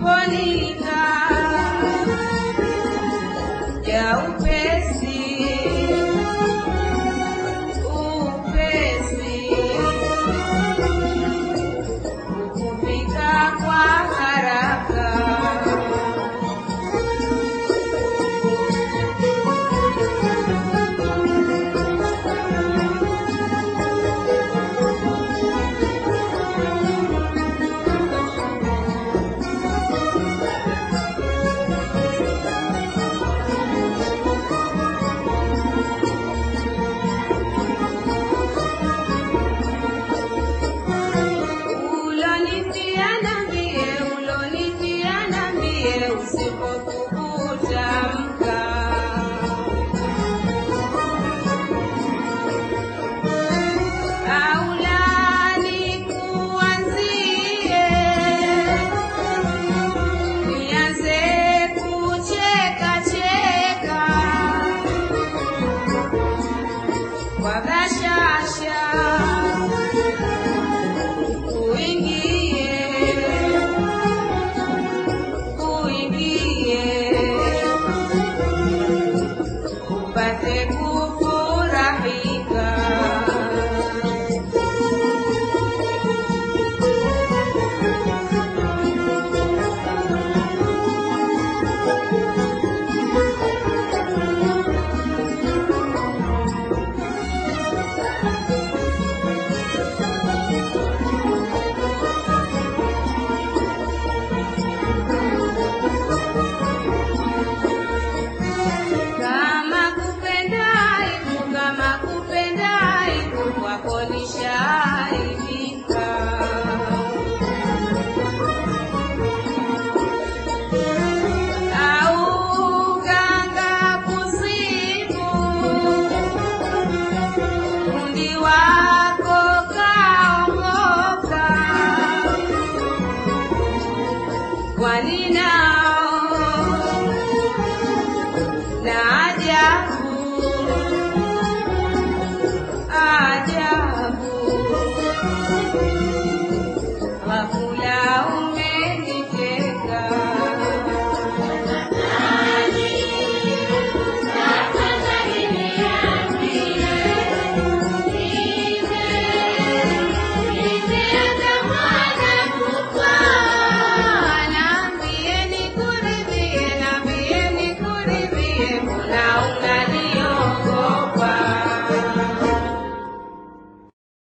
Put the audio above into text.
Holy. água abraço.